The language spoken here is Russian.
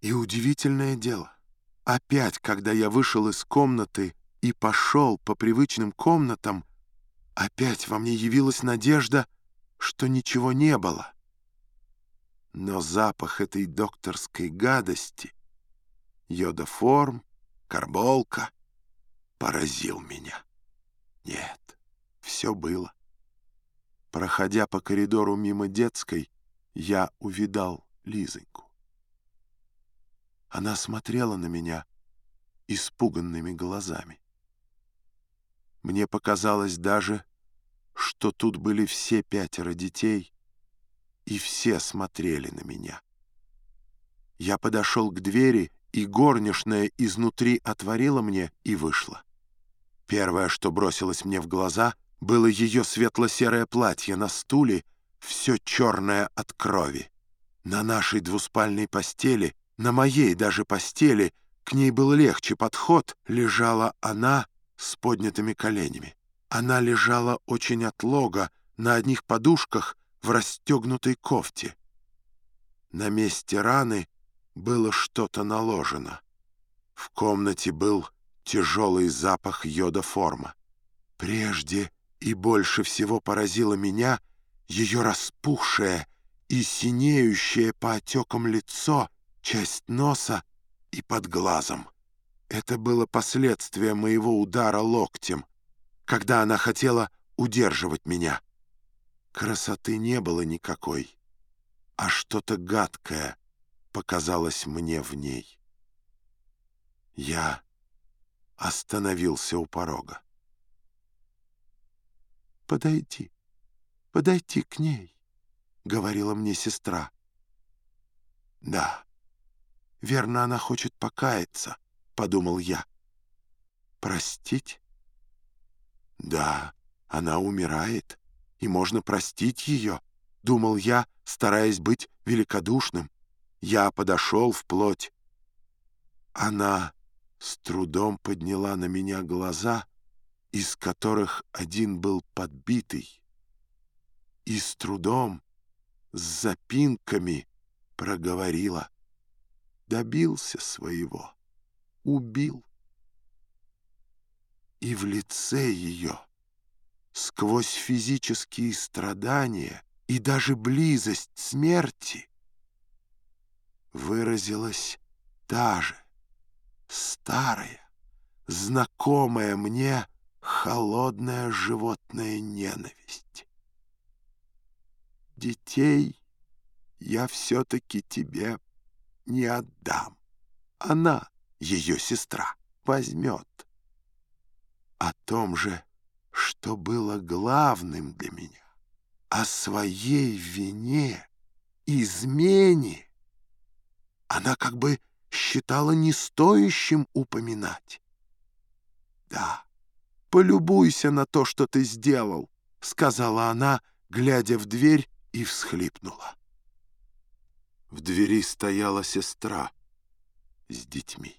И удивительное дело, опять, когда я вышел из комнаты и пошел по привычным комнатам, опять во мне явилась надежда, что ничего не было. Но запах этой докторской гадости, йодоформ, карболка, поразил меня. Нет, все было. Проходя по коридору мимо детской, я увидал Лизоньку. Она смотрела на меня испуганными глазами. Мне показалось даже, что тут были все пятеро детей, и все смотрели на меня. Я подошел к двери, и горничная изнутри отворила мне и вышла. Первое, что бросилось мне в глаза, было ее светло-серое платье на стуле, все черное от крови. На нашей двуспальной постели на моей даже постели, к ней был легче подход, лежала она с поднятыми коленями. Она лежала очень отлого, на одних подушках в расстегнутой кофте. На месте раны было что-то наложено. В комнате был тяжелый запах йода-форма. Прежде и больше всего поразило меня ее распухшее и синеющее по отекам лицо — часть носа и под глазом. Это было последствие моего удара локтем, когда она хотела удерживать меня. Красоты не было никакой, а что-то гадкое показалось мне в ней. Я остановился у порога. «Подойди, подойди к ней», — говорила мне сестра. «Да». Верно, она хочет покаяться, — подумал я. Простить? Да, она умирает, и можно простить ее, — думал я, стараясь быть великодушным. Я подошел вплоть. Она с трудом подняла на меня глаза, из которых один был подбитый, и с трудом, с запинками проговорила — добился своего, убил. И в лице ее, сквозь физические страдания и даже близость смерти, выразилась та же старая, знакомая мне холодная животная ненависть. Детей я все-таки тебе не отдам. Она, ее сестра, возьмет. О том же, что было главным для меня, о своей вине, измене, она как бы считала не стоящим упоминать. «Да, полюбуйся на то, что ты сделал», — сказала она, глядя в дверь, и всхлипнула. В двери стояла сестра с детьми.